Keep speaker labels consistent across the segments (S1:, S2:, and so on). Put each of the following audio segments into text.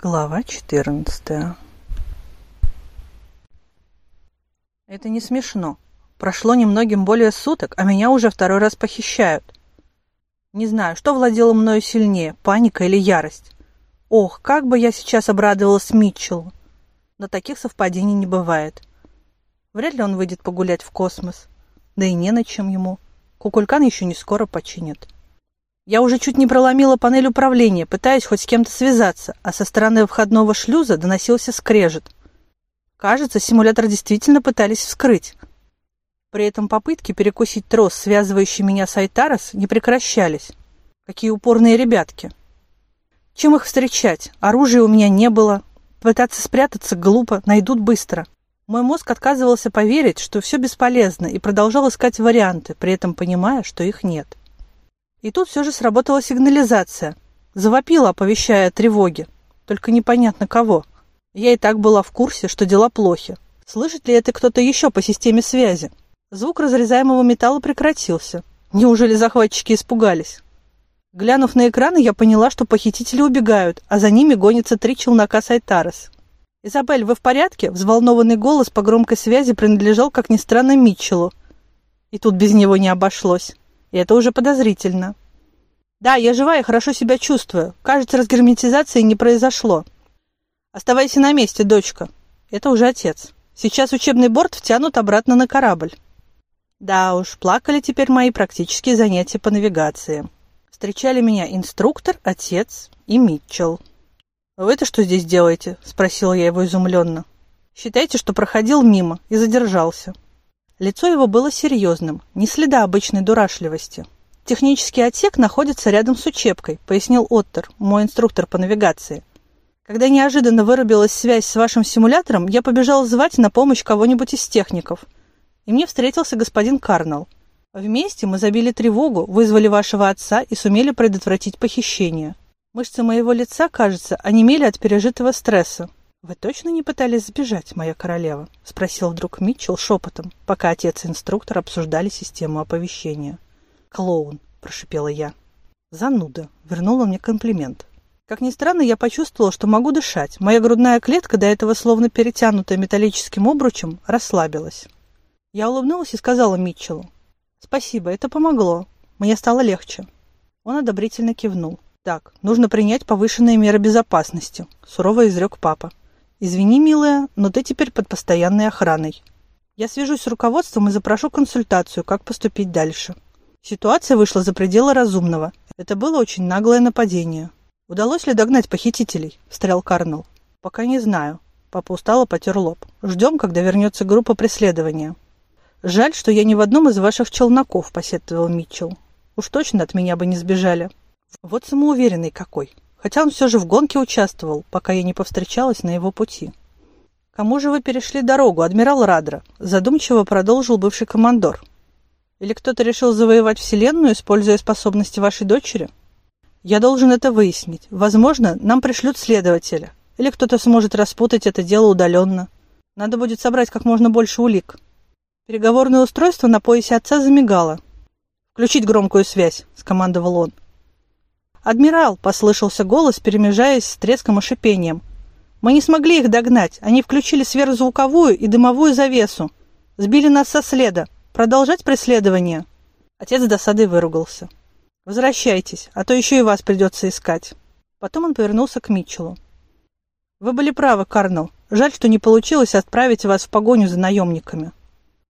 S1: Глава 14 Это не смешно. Прошло немногим более суток, а меня уже второй раз похищают. Не знаю, что владело мною сильнее, паника или ярость. Ох, как бы я сейчас обрадовалась Митчеллу. Но таких совпадений не бывает. Вряд ли он выйдет погулять в космос. Да и не на чем ему. Кукулькан еще не скоро починят. Я уже чуть не проломила панель управления, пытаясь хоть с кем-то связаться, а со стороны входного шлюза доносился скрежет. Кажется, симулятор действительно пытались вскрыть. При этом попытки перекусить трос, связывающий меня с Айтарос, не прекращались. Какие упорные ребятки. Чем их встречать? Оружия у меня не было. Пытаться спрятаться глупо, найдут быстро. Мой мозг отказывался поверить, что все бесполезно, и продолжал искать варианты, при этом понимая, что их нет. И тут все же сработала сигнализация. Завопила, оповещая о тревоге. Только непонятно кого. Я и так была в курсе, что дела плохи. Слышит ли это кто-то еще по системе связи? Звук разрезаемого металла прекратился. Неужели захватчики испугались? Глянув на экраны, я поняла, что похитители убегают, а за ними гонятся три челнока Сайтарес. «Изабель, вы в порядке?» Взволнованный голос по громкой связи принадлежал, как ни странно, Митчеллу. И тут без него не обошлось. И это уже подозрительно. Да, я жива и хорошо себя чувствую. Кажется, разгерметизации не произошло. Оставайся на месте, дочка. Это уже отец. Сейчас учебный борт втянут обратно на корабль. Да уж, плакали теперь мои практические занятия по навигации. Встречали меня инструктор, отец и Митчелл. «Вы-то что здесь делаете?» – спросила я его изумленно. «Считайте, что проходил мимо и задержался». Лицо его было серьезным, не следа обычной дурашливости. «Технический отсек находится рядом с учебкой», — пояснил Оттер, мой инструктор по навигации. «Когда неожиданно вырубилась связь с вашим симулятором, я побежал звать на помощь кого-нибудь из техников. И мне встретился господин Карнелл. Вместе мы забили тревогу, вызвали вашего отца и сумели предотвратить похищение. Мышцы моего лица, кажется, онемели от пережитого стресса. «Вы точно не пытались сбежать, моя королева?» — спросил вдруг Митчелл шепотом, пока отец и инструктор обсуждали систему оповещения. «Клоун!» — прошипела я. «Зануда!» — вернула мне комплимент. Как ни странно, я почувствовала, что могу дышать. Моя грудная клетка, до этого словно перетянутая металлическим обручем, расслабилась. Я улыбнулась и сказала Митчеллу. «Спасибо, это помогло. Мне стало легче». Он одобрительно кивнул. «Так, нужно принять повышенные меры безопасности», — сурово изрек папа. «Извини, милая, но ты теперь под постоянной охраной. Я свяжусь с руководством и запрошу консультацию, как поступить дальше». Ситуация вышла за пределы разумного. Это было очень наглое нападение. «Удалось ли догнать похитителей?» – встрял Карнелл. «Пока не знаю». Папа устало потер лоб. «Ждем, когда вернется группа преследования». «Жаль, что я не в одном из ваших челноков», – посетовал Митчелл. «Уж точно от меня бы не сбежали». Вот самоуверенный какой хотя он все же в гонке участвовал, пока я не повстречалась на его пути. «Кому же вы перешли дорогу, адмирал Радра?» – задумчиво продолжил бывший командор. «Или кто-то решил завоевать Вселенную, используя способности вашей дочери?» «Я должен это выяснить. Возможно, нам пришлют следователя. Или кто-то сможет распутать это дело удаленно. Надо будет собрать как можно больше улик». Переговорное устройство на поясе отца замигало. «Включить громкую связь», – скомандовал он. «Адмирал!» – послышался голос, перемежаясь с треском и шипением. «Мы не смогли их догнать. Они включили сверхзвуковую и дымовую завесу. Сбили нас со следа. Продолжать преследование?» Отец с досадой выругался. «Возвращайтесь, а то еще и вас придется искать». Потом он повернулся к Митчеллу. «Вы были правы, Карнелл. Жаль, что не получилось отправить вас в погоню за наемниками.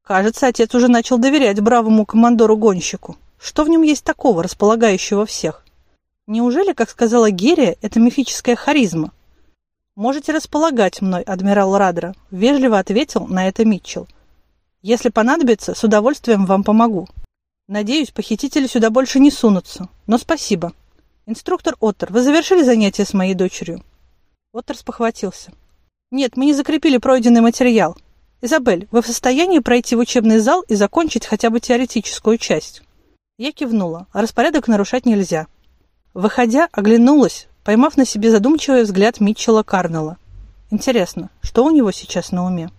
S1: Кажется, отец уже начал доверять бравому командору-гонщику. Что в нем есть такого, располагающего всех? Неужели, как сказала Герия, это мифическая харизма? Можете располагать мной, адмирал Радра, вежливо ответил на это Митчелл. Если понадобится, с удовольствием вам помогу. Надеюсь, похитители сюда больше не сунутся. Но спасибо. Инструктор Оттер, вы завершили занятие с моей дочерью? Оттер спохватился. Нет, мы не закрепили пройденный материал. Изабель, вы в состоянии пройти в учебный зал и закончить хотя бы теоретическую часть? Я кивнула. А распорядок нарушать нельзя. Выходя, оглянулась, поймав на себе задумчивый взгляд Митчелла Карнелла. Интересно, что у него сейчас на уме?